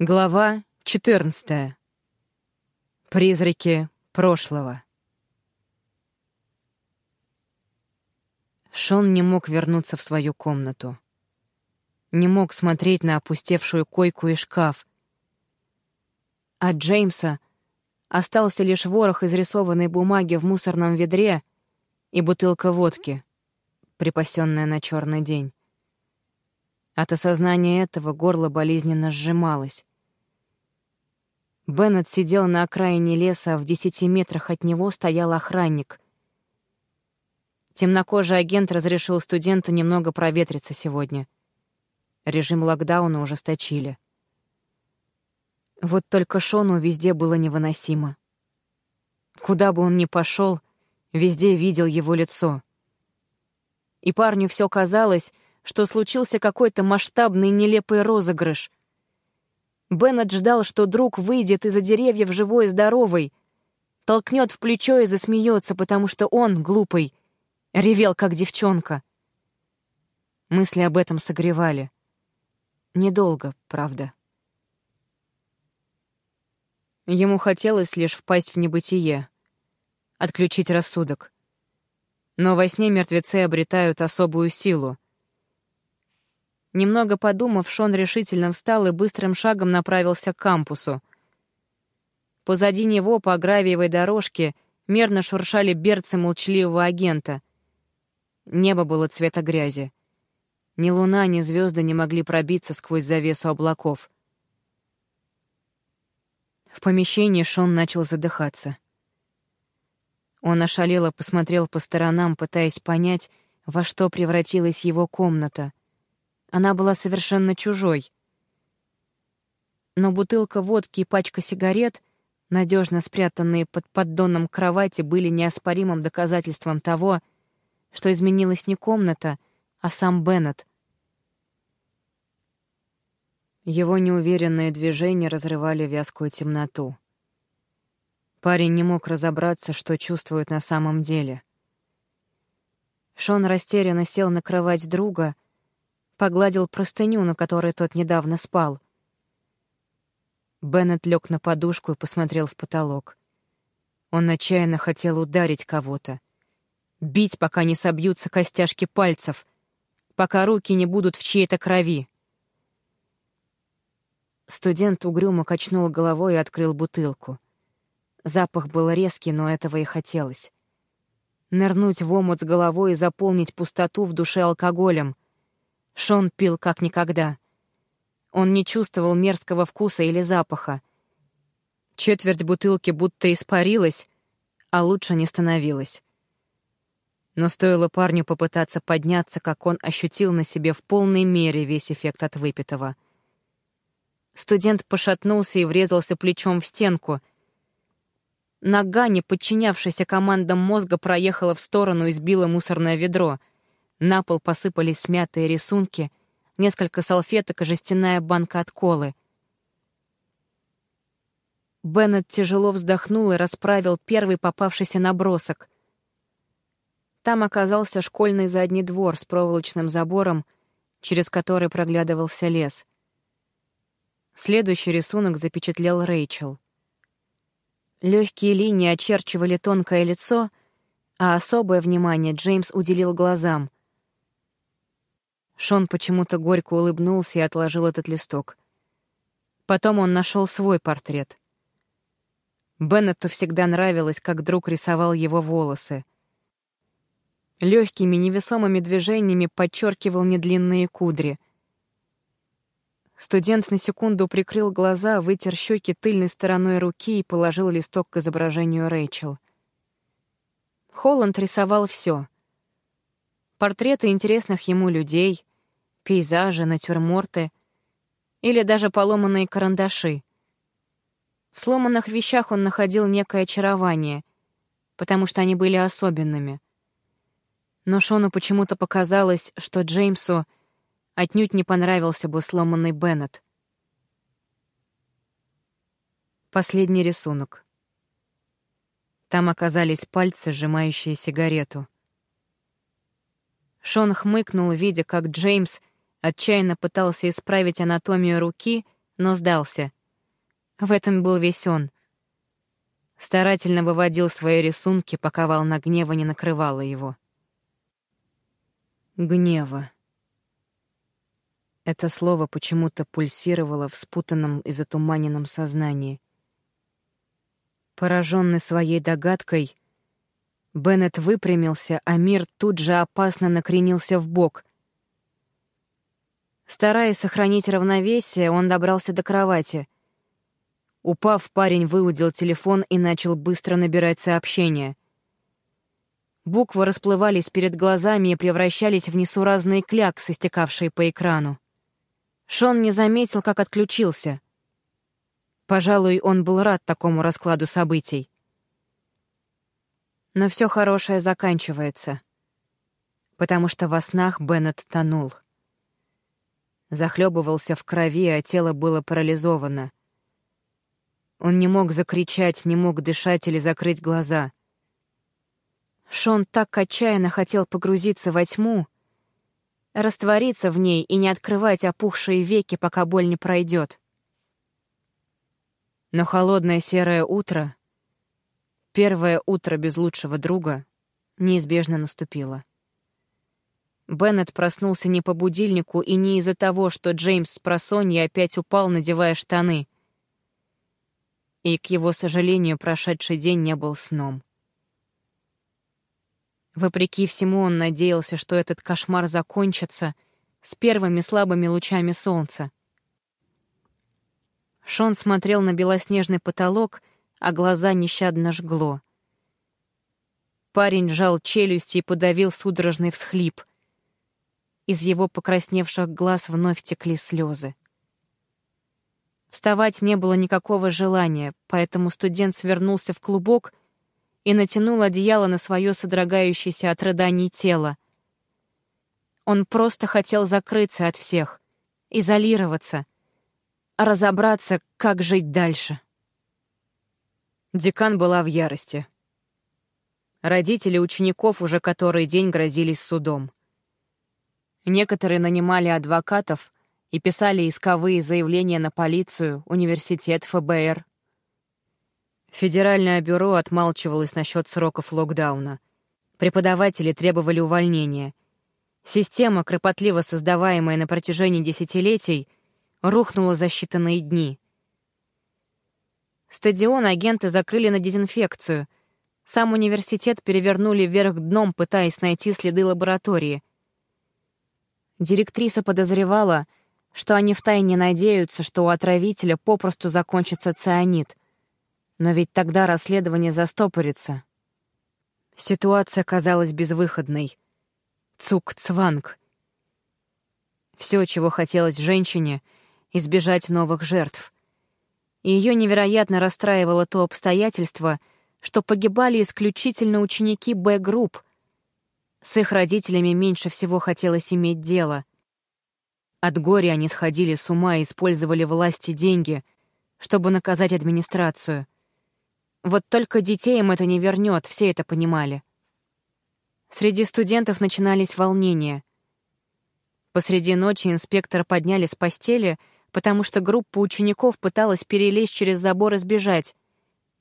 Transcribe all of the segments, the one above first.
Глава 14. Призраки прошлого. Шон не мог вернуться в свою комнату. Не мог смотреть на опустевшую койку и шкаф. От Джеймса остался лишь ворох изрисованной бумаги в мусорном ведре и бутылка водки, припасенная на черный день. От осознания этого горло болезненно сжималось. Беннет сидел на окраине леса, а в десяти метрах от него стоял охранник. Темнокожий агент разрешил студенту немного проветриться сегодня. Режим локдауна ужесточили. Вот только Шону везде было невыносимо. Куда бы он ни пошел, везде видел его лицо. И парню все казалось, что случился какой-то масштабный нелепый розыгрыш — Беннет ждал, что друг выйдет из-за деревьев живой и здоровый, толкнет в плечо и засмеется, потому что он, глупый, ревел, как девчонка. Мысли об этом согревали. Недолго, правда. Ему хотелось лишь впасть в небытие, отключить рассудок. Но во сне мертвецы обретают особую силу — Немного подумав, Шон решительно встал и быстрым шагом направился к кампусу. Позади него по гравиевой дорожке мерно шуршали берцы молчаливого агента. Небо было цвета грязи. Ни луна, ни звезды не могли пробиться сквозь завесу облаков. В помещении Шон начал задыхаться. Он ошалело посмотрел по сторонам, пытаясь понять, во что превратилась его комната. Она была совершенно чужой. Но бутылка водки и пачка сигарет, надежно спрятанные под поддоном кровати, были неоспоримым доказательством того, что изменилась не комната, а сам Беннет. Его неуверенные движения разрывали вязкую темноту. Парень не мог разобраться, что чувствует на самом деле. Шон растерянно сел на кровать друга — погладил простыню, на которой тот недавно спал. Беннет лег на подушку и посмотрел в потолок. Он отчаянно хотел ударить кого-то. Бить, пока не собьются костяшки пальцев, пока руки не будут в чьей-то крови. Студент угрюмо качнул головой и открыл бутылку. Запах был резкий, но этого и хотелось. Нырнуть в омут с головой и заполнить пустоту в душе алкоголем — Шон пил как никогда. Он не чувствовал мерзкого вкуса или запаха. Четверть бутылки будто испарилась, а лучше не становилась. Но стоило парню попытаться подняться, как он ощутил на себе в полной мере весь эффект от выпитого. Студент пошатнулся и врезался плечом в стенку. Нога, не подчинявшаяся командам мозга, проехала в сторону и сбила мусорное ведро — на пол посыпались смятые рисунки, несколько салфеток и жестяная банка от колы. Беннет тяжело вздохнул и расправил первый попавшийся набросок. Там оказался школьный задний двор с проволочным забором, через который проглядывался лес. Следующий рисунок запечатлел Рэйчел. Легкие линии очерчивали тонкое лицо, а особое внимание Джеймс уделил глазам — Шон почему-то горько улыбнулся и отложил этот листок. Потом он нашел свой портрет. Беннету всегда нравилось, как друг рисовал его волосы. Легкими невесомыми движениями подчеркивал недлинные кудри. Студент на секунду прикрыл глаза, вытер щеки тыльной стороной руки и положил листок к изображению Рэйчел. Холланд рисовал все: Портреты интересных ему людей, пейзажи, натюрморты или даже поломанные карандаши. В сломанных вещах он находил некое очарование, потому что они были особенными. Но Шону почему-то показалось, что Джеймсу отнюдь не понравился бы сломанный Беннет. Последний рисунок. Там оказались пальцы, сжимающие сигарету. Шон хмыкнул, видя, как Джеймс отчаянно пытался исправить анатомию руки, но сдался. В этом был весь он. Старательно выводил свои рисунки, пока волна гнева не накрывала его. Гнева. Это слово почему-то пульсировало в спутанном и затуманенном сознании. Пораженный своей догадкой, Беннет выпрямился, а мир тут же опасно накренился в бок. Стараясь сохранить равновесие, он добрался до кровати. Упав, парень выудил телефон и начал быстро набирать сообщения. Буквы расплывались перед глазами и превращались в несуразные кляксы, стекавшие по экрану. Шон не заметил, как отключился. Пожалуй, он был рад такому раскладу событий. Но все хорошее заканчивается, потому что во снах Беннет тонул. Захлебывался в крови, а тело было парализовано. Он не мог закричать, не мог дышать или закрыть глаза. Шон так отчаянно хотел погрузиться во тьму, раствориться в ней и не открывать опухшие веки, пока боль не пройдет. Но холодное серое утро, первое утро без лучшего друга, неизбежно наступило. Беннет проснулся не по будильнику и не из-за того, что Джеймс с просонья опять упал, надевая штаны. И, к его сожалению, прошедший день не был сном. Вопреки всему он надеялся, что этот кошмар закончится с первыми слабыми лучами солнца. Шон смотрел на белоснежный потолок, а глаза нещадно жгло. Парень сжал челюсти и подавил судорожный всхлип. Из его покрасневших глаз вновь текли слезы. Вставать не было никакого желания, поэтому студент свернулся в клубок — и натянул одеяло на свое содрогающееся от рыданий тело. Он просто хотел закрыться от всех, изолироваться, разобраться, как жить дальше. Декан была в ярости. Родители учеников уже который день грозились судом. Некоторые нанимали адвокатов и писали исковые заявления на полицию, университет, ФБР, Федеральное бюро отмалчивалось насчет сроков локдауна. Преподаватели требовали увольнения. Система, кропотливо создаваемая на протяжении десятилетий, рухнула за считанные дни. Стадион агенты закрыли на дезинфекцию. Сам университет перевернули вверх дном, пытаясь найти следы лаборатории. Директриса подозревала, что они втайне надеются, что у отравителя попросту закончится цианид — но ведь тогда расследование застопорится. Ситуация казалась безвыходной. Цук-цванг. Все, чего хотелось женщине — избежать новых жертв. Ее невероятно расстраивало то обстоятельство, что погибали исключительно ученики Б-групп. С их родителями меньше всего хотелось иметь дело. От горя они сходили с ума и использовали власть и деньги, чтобы наказать администрацию — вот только детей им это не вернет, все это понимали. Среди студентов начинались волнения. Посреди ночи инспектора подняли с постели, потому что группа учеников пыталась перелезть через забор и сбежать.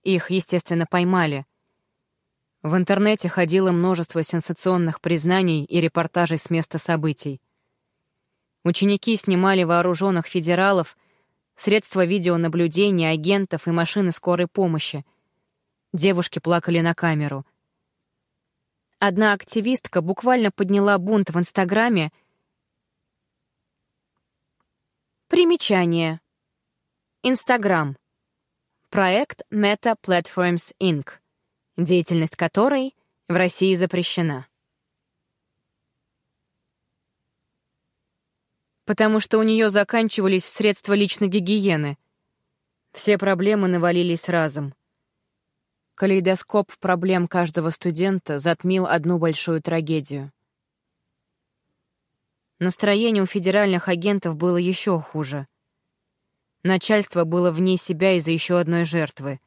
Их, естественно, поймали. В интернете ходило множество сенсационных признаний и репортажей с места событий. Ученики снимали вооруженных федералов, средства видеонаблюдения, агентов и машины скорой помощи — Девушки плакали на камеру. Одна активистка буквально подняла бунт в Инстаграме. Примечание. Инстаграм. Проект Meta Platforms Inc., деятельность которой в России запрещена. Потому что у нее заканчивались средства личной гигиены. Все проблемы навалились разом. Калейдоскоп проблем каждого студента затмил одну большую трагедию. Настроение у федеральных агентов было еще хуже. Начальство было вне себя из-за еще одной жертвы.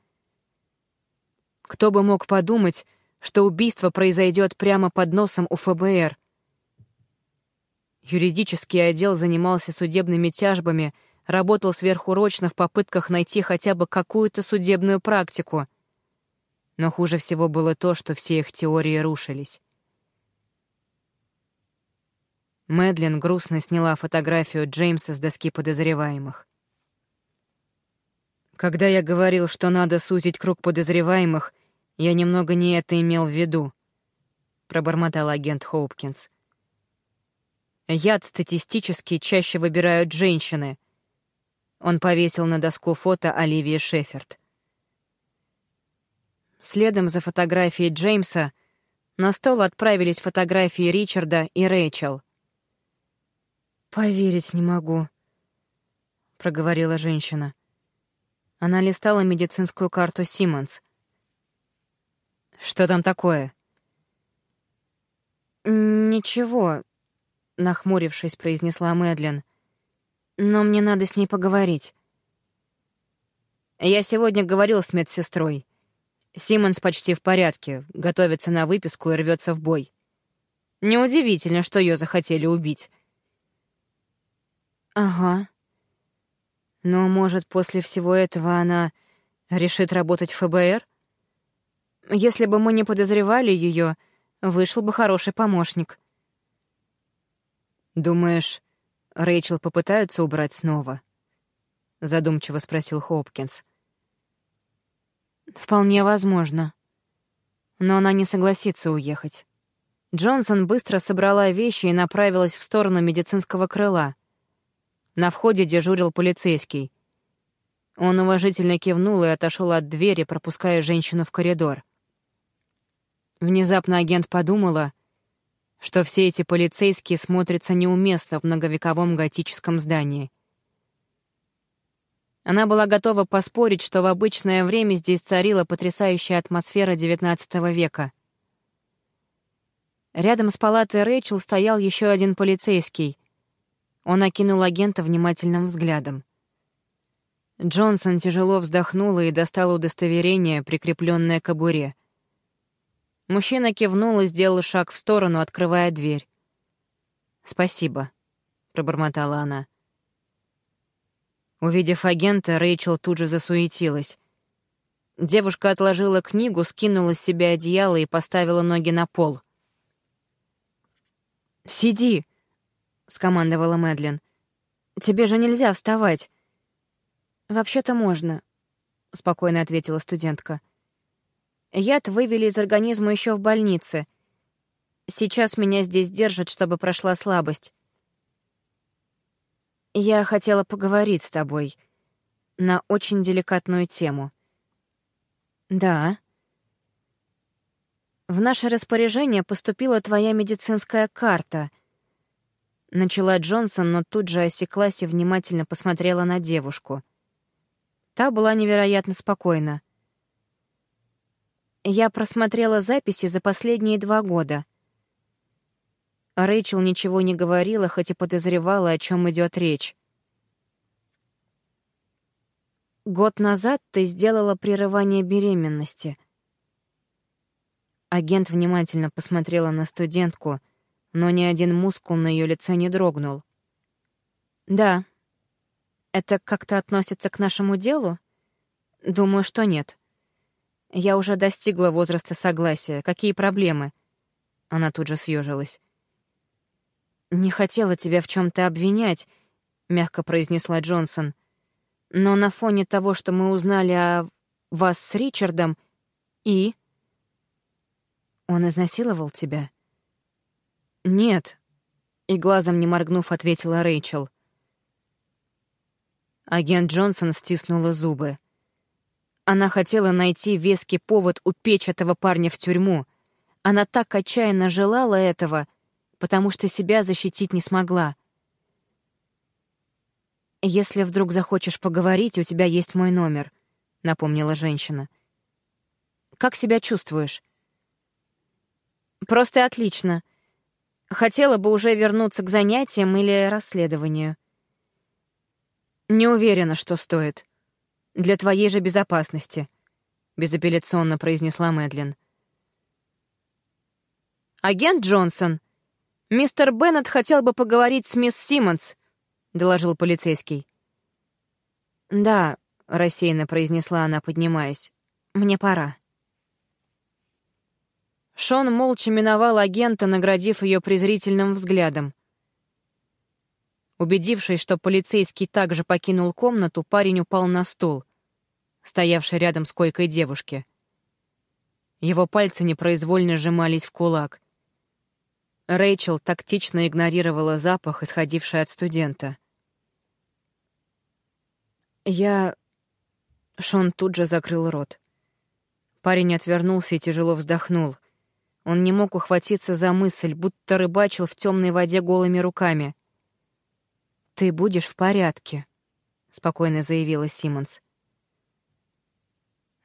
Кто бы мог подумать, что убийство произойдет прямо под носом у ФБР. Юридический отдел занимался судебными тяжбами, работал сверхурочно в попытках найти хотя бы какую-то судебную практику. Но хуже всего было то, что все их теории рушились. Мэдлин грустно сняла фотографию Джеймса с доски подозреваемых. Когда я говорил, что надо сузить круг подозреваемых, я немного не это имел в виду, пробормотал агент Хоупкинс. Яд статистически чаще выбирают женщины. Он повесил на доску фото Оливии Шеферд. Следом за фотографией Джеймса на стол отправились фотографии Ричарда и Рэйчел — «Поверить не могу», — проговорила женщина. Она листала медицинскую карту Симмонс. «Что там такое?» «Ничего», — нахмурившись, произнесла Мэдлин. «Но мне надо с ней поговорить». «Я сегодня говорил с медсестрой. Симмонс почти в порядке, готовится на выписку и рвется в бой. Неудивительно, что ее захотели убить. Ага. Но, может, после всего этого она решит работать в ФБР? Если бы мы не подозревали ее, вышел бы хороший помощник. Думаешь, Рэйчел попытаются убрать снова? Задумчиво спросил Хопкинс. Вполне возможно. Но она не согласится уехать. Джонсон быстро собрала вещи и направилась в сторону медицинского крыла — на входе дежурил полицейский. Он уважительно кивнул и отошел от двери, пропуская женщину в коридор. Внезапно агент подумала, что все эти полицейские смотрятся неуместно в многовековом готическом здании. Она была готова поспорить, что в обычное время здесь царила потрясающая атмосфера XIX века. Рядом с палатой Рэйчел стоял еще один полицейский, он окинул агента внимательным взглядом. Джонсон тяжело вздохнула и достала удостоверение, прикрепленное к кобуре. Мужчина кивнул и сделал шаг в сторону, открывая дверь. «Спасибо», — пробормотала она. Увидев агента, Рэйчел тут же засуетилась. Девушка отложила книгу, скинула с себя одеяло и поставила ноги на пол. «Сиди!» — скомандовала Мэдлин. «Тебе же нельзя вставать». «Вообще-то можно», — спокойно ответила студентка. «Яд вывели из организма еще в больнице. Сейчас меня здесь держат, чтобы прошла слабость. Я хотела поговорить с тобой на очень деликатную тему». «Да», в наше распоряжение поступила твоя медицинская карта. Начала Джонсон, но тут же осеклась и внимательно посмотрела на девушку. Та была невероятно спокойна. Я просмотрела записи за последние два года. Рэйчел ничего не говорила, хоть и подозревала, о чем идет речь. Год назад ты сделала прерывание беременности. Агент внимательно посмотрела на студентку — но ни один мускул на ее лице не дрогнул. «Да. Это как-то относится к нашему делу? Думаю, что нет. Я уже достигла возраста согласия. Какие проблемы?» Она тут же съежилась. «Не хотела тебя в чем то обвинять», — мягко произнесла Джонсон. «Но на фоне того, что мы узнали о вас с Ричардом, и...» «Он изнасиловал тебя?» «Нет», — и глазом не моргнув, ответила Рэйчел. Агент Джонсон стиснула зубы. Она хотела найти веский повод упечь этого парня в тюрьму. Она так отчаянно желала этого, потому что себя защитить не смогла. «Если вдруг захочешь поговорить, у тебя есть мой номер», — напомнила женщина. «Как себя чувствуешь?» «Просто отлично», Хотела бы уже вернуться к занятиям или расследованию. Не уверена, что стоит. Для твоей же безопасности, безапелляционно произнесла Мэдлин. Агент Джонсон, мистер Беннет хотел бы поговорить с мисс Симмонс, доложил полицейский. «Да», — рассеянно произнесла она, поднимаясь. «Мне пора». Шон молча миновал агента, наградив ее презрительным взглядом. Убедившись, что полицейский также покинул комнату, парень упал на стул, стоявший рядом с койкой девушки. Его пальцы непроизвольно сжимались в кулак. Рэйчел тактично игнорировала запах, исходивший от студента. «Я...» Шон тут же закрыл рот. Парень отвернулся и тяжело вздохнул. Он не мог ухватиться за мысль, будто рыбачил в темной воде голыми руками. «Ты будешь в порядке», — спокойно заявила Симмонс.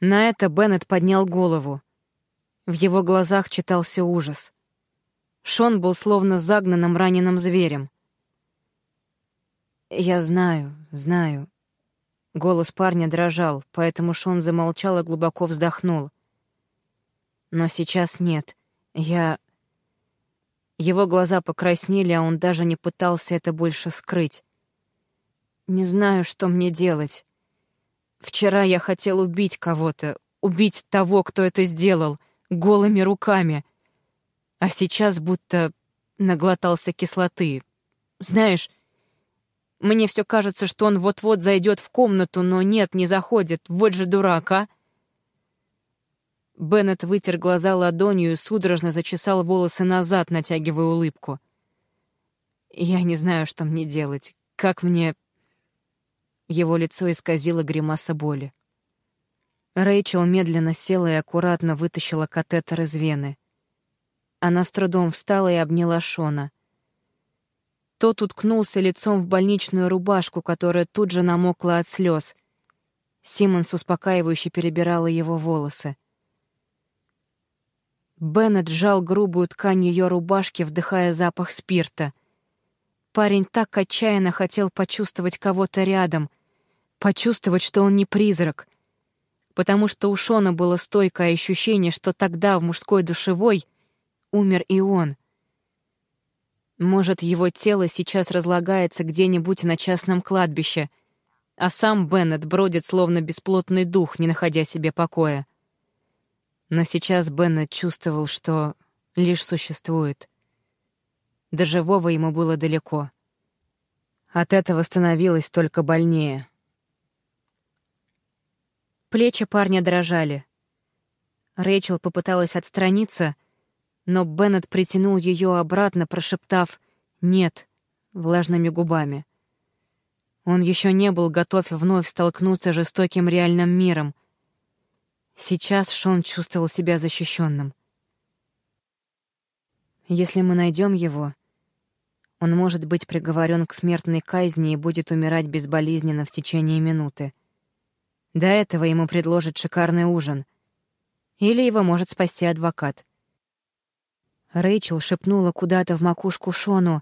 На это Беннет поднял голову. В его глазах читался ужас. Шон был словно загнанным раненым зверем. «Я знаю, знаю». Голос парня дрожал, поэтому Шон замолчал и глубоко вздохнул. «Но сейчас нет. Я...» Его глаза покраснели, а он даже не пытался это больше скрыть. «Не знаю, что мне делать. Вчера я хотел убить кого-то, убить того, кто это сделал, голыми руками. А сейчас будто наглотался кислоты. Знаешь, мне все кажется, что он вот-вот зайдет в комнату, но нет, не заходит. Вот же дурак, а!» Беннет вытер глаза ладонью и судорожно зачесал волосы назад, натягивая улыбку. «Я не знаю, что мне делать. Как мне...» Его лицо исказило гримаса боли. Рэйчел медленно села и аккуратно вытащила катетер из вены. Она с трудом встала и обняла Шона. Тот уткнулся лицом в больничную рубашку, которая тут же намокла от слез. Симмонс успокаивающе перебирала его волосы. Беннет сжал грубую ткань ее рубашки, вдыхая запах спирта. Парень так отчаянно хотел почувствовать кого-то рядом, почувствовать, что он не призрак, потому что у Шона было стойкое ощущение, что тогда в мужской душевой умер и он. Может, его тело сейчас разлагается где-нибудь на частном кладбище, а сам Беннет бродит словно бесплотный дух, не находя себе покоя. Но сейчас Беннет чувствовал, что лишь существует. До живого ему было далеко. От этого становилось только больнее. Плечи парня дрожали. Рэйчел попыталась отстраниться, но Беннет притянул ее обратно, прошептав «нет» влажными губами. Он еще не был готов вновь столкнуться с жестоким реальным миром — Сейчас Шон чувствовал себя защищенным. Если мы найдем его, он может быть приговорен к смертной казни и будет умирать безболезненно в течение минуты. До этого ему предложат шикарный ужин. Или его может спасти адвокат. Рэйчел шепнула куда-то в макушку Шону.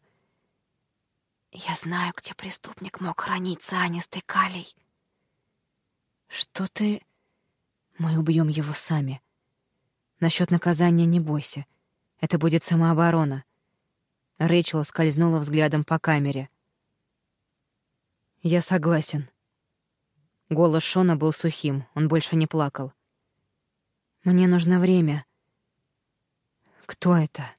«Я знаю, где преступник мог хранить цианистый калий». «Что ты...» Мы убьем его сами. Насчет наказания не бойся. Это будет самооборона. Рэйчел скользнула взглядом по камере. Я согласен. Голос Шона был сухим, он больше не плакал. Мне нужно время. Кто это?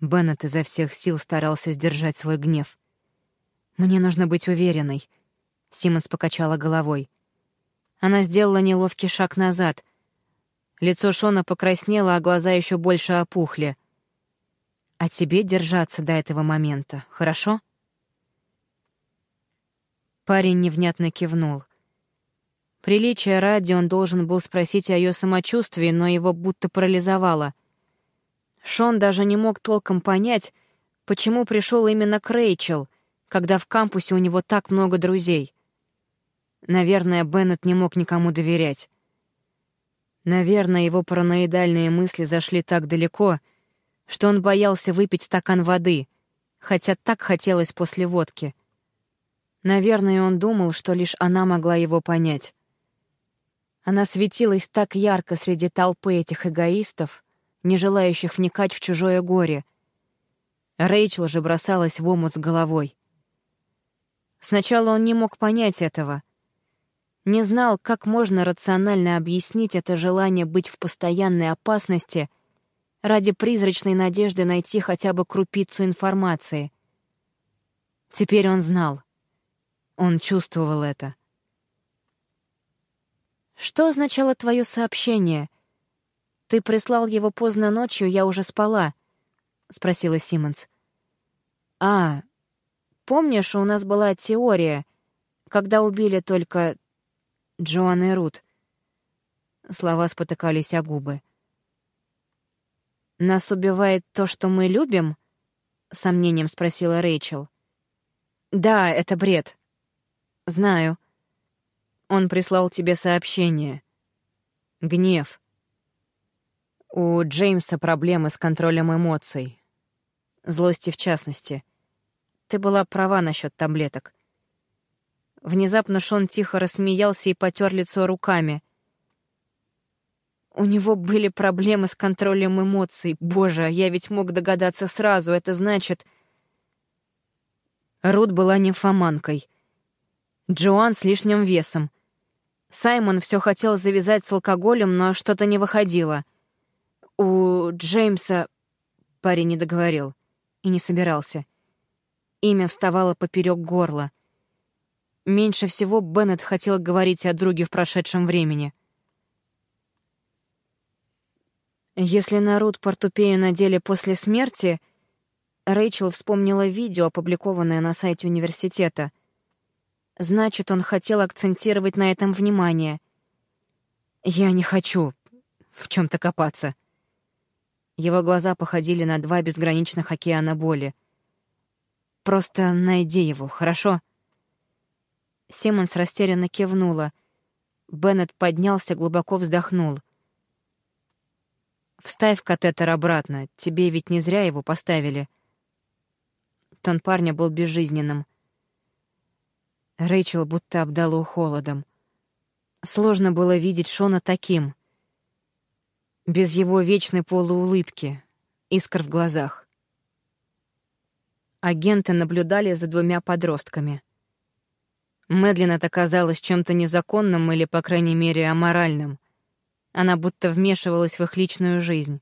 Беннет изо всех сил старался сдержать свой гнев. Мне нужно быть уверенной. Симмонс покачала головой. Она сделала неловкий шаг назад. Лицо Шона покраснело, а глаза еще больше опухли. «А тебе держаться до этого момента, хорошо?» Парень невнятно кивнул. Приличие ради он должен был спросить о ее самочувствии, но его будто парализовало. Шон даже не мог толком понять, почему пришел именно к Рэйчел, когда в кампусе у него так много друзей. Наверное, Беннет не мог никому доверять. Наверное, его параноидальные мысли зашли так далеко, что он боялся выпить стакан воды, хотя так хотелось после водки. Наверное, он думал, что лишь она могла его понять. Она светилась так ярко среди толпы этих эгоистов, не желающих вникать в чужое горе. Рэйчел же бросалась в омут с головой. Сначала он не мог понять этого — Не знал, как можно рационально объяснить это желание быть в постоянной опасности ради призрачной надежды найти хотя бы крупицу информации. Теперь он знал. Он чувствовал это. «Что означало твое сообщение? Ты прислал его поздно ночью, я уже спала», — спросила Симмонс. «А, помнишь, у нас была теория, когда убили только Джоан и Рут?» Слова спотыкались о губы. «Нас убивает то, что мы любим?» — сомнением спросила Рэйчел. «Да, это бред. Знаю. Он прислал тебе сообщение. Гнев. У Джеймса проблемы с контролем эмоций. Злости в частности. Ты была права насчет таблеток. Внезапно Шон тихо рассмеялся и потер лицо руками. У него были проблемы с контролем эмоций. Боже, я ведь мог догадаться сразу. Это значит... Рут была нимфоманкой. Джоан с лишним весом. Саймон все хотел завязать с алкоголем, но что-то не выходило. У Джеймса... Парень не договорил и не собирался. Имя вставало поперек горла. Меньше всего Беннет хотел говорить о друге в прошедшем времени. Если на Рут портупею надели после смерти, Рэйчел вспомнила видео, опубликованное на сайте университета — Значит, он хотел акцентировать на этом внимание. Я не хочу в чем то копаться. Его глаза походили на два безграничных океана боли. Просто найди его, хорошо? Симмонс растерянно кивнула. Беннет поднялся, глубоко вздохнул. «Вставь катетер обратно, тебе ведь не зря его поставили». Тон парня был безжизненным — Рэйчел будто обдало холодом. Сложно было видеть Шона таким. Без его вечной полуулыбки, искр в глазах. Агенты наблюдали за двумя подростками. Мэдлин это казалось чем-то незаконным или, по крайней мере, аморальным. Она будто вмешивалась в их личную жизнь.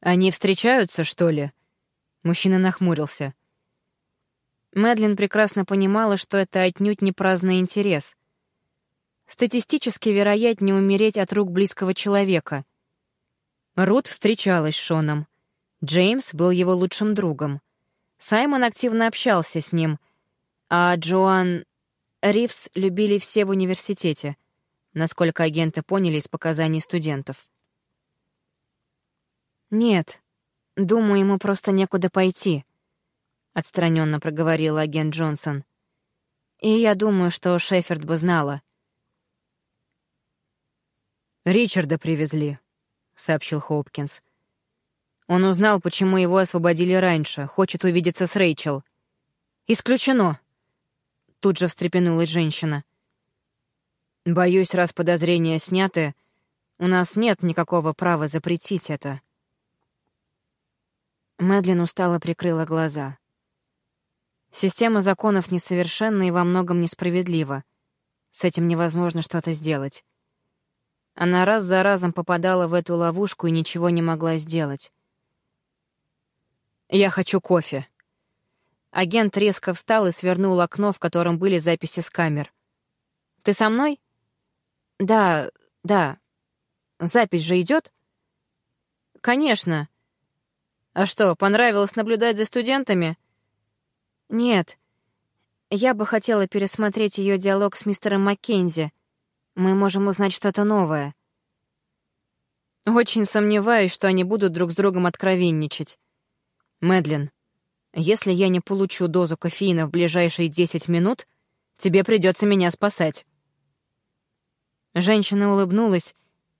«Они встречаются, что ли?» Мужчина нахмурился. Мэдлин прекрасно понимала, что это отнюдь не праздный интерес. Статистически вероятнее умереть от рук близкого человека. Рут встречалась с Шоном. Джеймс был его лучшим другом. Саймон активно общался с ним, а Джоан Ривс любили все в университете, насколько агенты поняли из показаний студентов. «Нет, думаю, ему просто некуда пойти», отстраненно проговорил агент Джонсон. И я думаю, что Шеферд бы знала. «Ричарда привезли», — сообщил Хопкинс. Он узнал, почему его освободили раньше, хочет увидеться с Рэйчел. «Исключено!» Тут же встрепенулась женщина. «Боюсь, раз подозрения сняты, у нас нет никакого права запретить это». Мэдлин устало прикрыла глаза. Система законов несовершенна и во многом несправедлива. С этим невозможно что-то сделать. Она раз за разом попадала в эту ловушку и ничего не могла сделать. «Я хочу кофе». Агент резко встал и свернул окно, в котором были записи с камер. «Ты со мной?» «Да, да. Запись же идет?» «Конечно. А что, понравилось наблюдать за студентами?» «Нет. Я бы хотела пересмотреть ее диалог с мистером Маккензи. Мы можем узнать что-то новое». «Очень сомневаюсь, что они будут друг с другом откровенничать. Мэдлин, если я не получу дозу кофеина в ближайшие 10 минут, тебе придется меня спасать». Женщина улыбнулась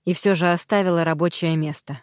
и все же оставила рабочее место.